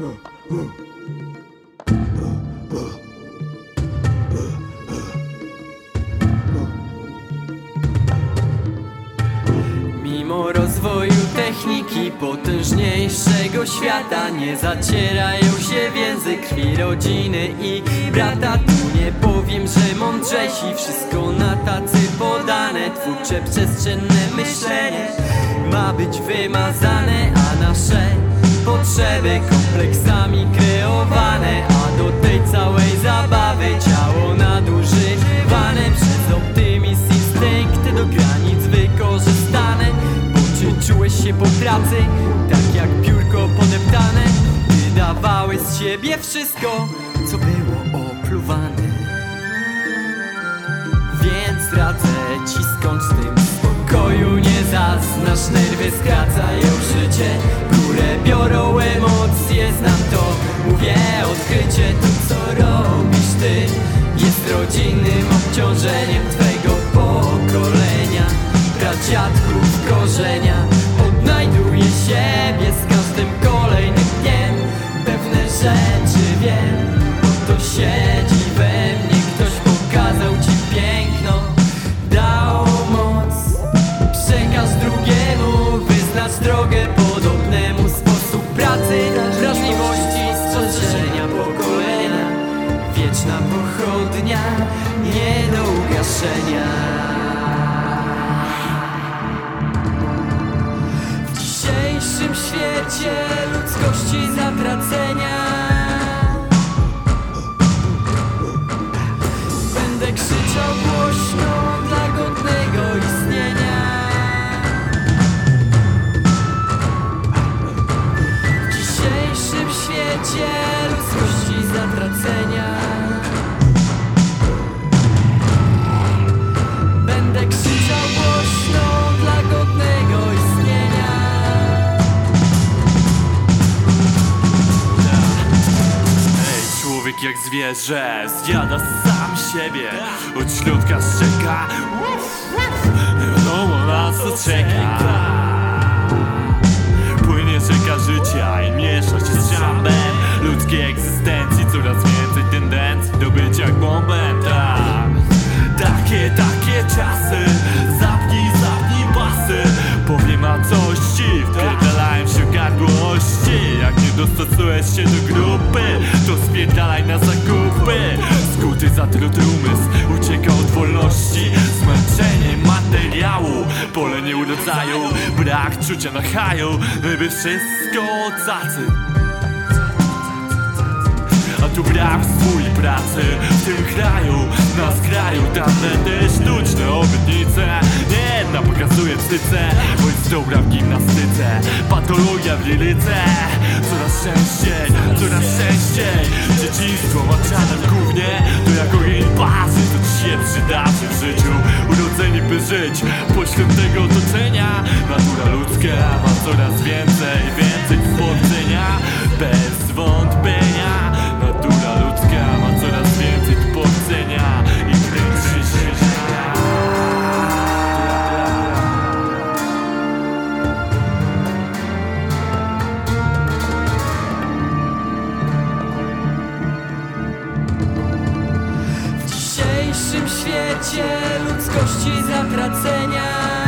Mimo rozwoju techniki potężniejszego świata Nie zacierają się więzy krwi rodziny i brata. Tu nie powiem, że mądrzejsi wszystko na tacy podane. Twórcze przestrzenne myślenie ma być wymazane potrzeby kompleksami kreowane A do tej całej zabawy ciało nadużywane. Przez optymizm, instynkty do granic wykorzystane Bo czy czułeś się po pracy, tak jak piórko podeptane Wydawały z siebie wszystko, co było opluwane Nie zaznasz, nerwy skracają życie. Górę biorą emocje, znam to. Mówię odkrycie, to co robisz ty. Jest rodzinnym obciążeniem twego pokolenia. Pradziadków korzenia człowiek jak zwierzę. Zjada sam siebie Od środka szczeka. Nie wiadomo na co czeka? Płynie rzeka życia zatruty umysł Ucieka od wolności. Zmęczenie materiału Pole nie urodzają Brak czucia na haju wszystko cacy. A tu brak swój pracy w tym kraju Na skraju tamte te sztuczne obietnice. Nie jedna pokazuje cyce jest dobra w gimnastyce. Patologia w liryce Coraz częściej, coraz częściej Dzieciństwo maczane w gównie To jak ogień bazy To ci się przydarzy w życiu. Urodzeni by żyć Pośród tego otoczenia. Natura ludzka ma coraz więcej Więcej wspomnienia najniższym świecie ludzkości zatracenia.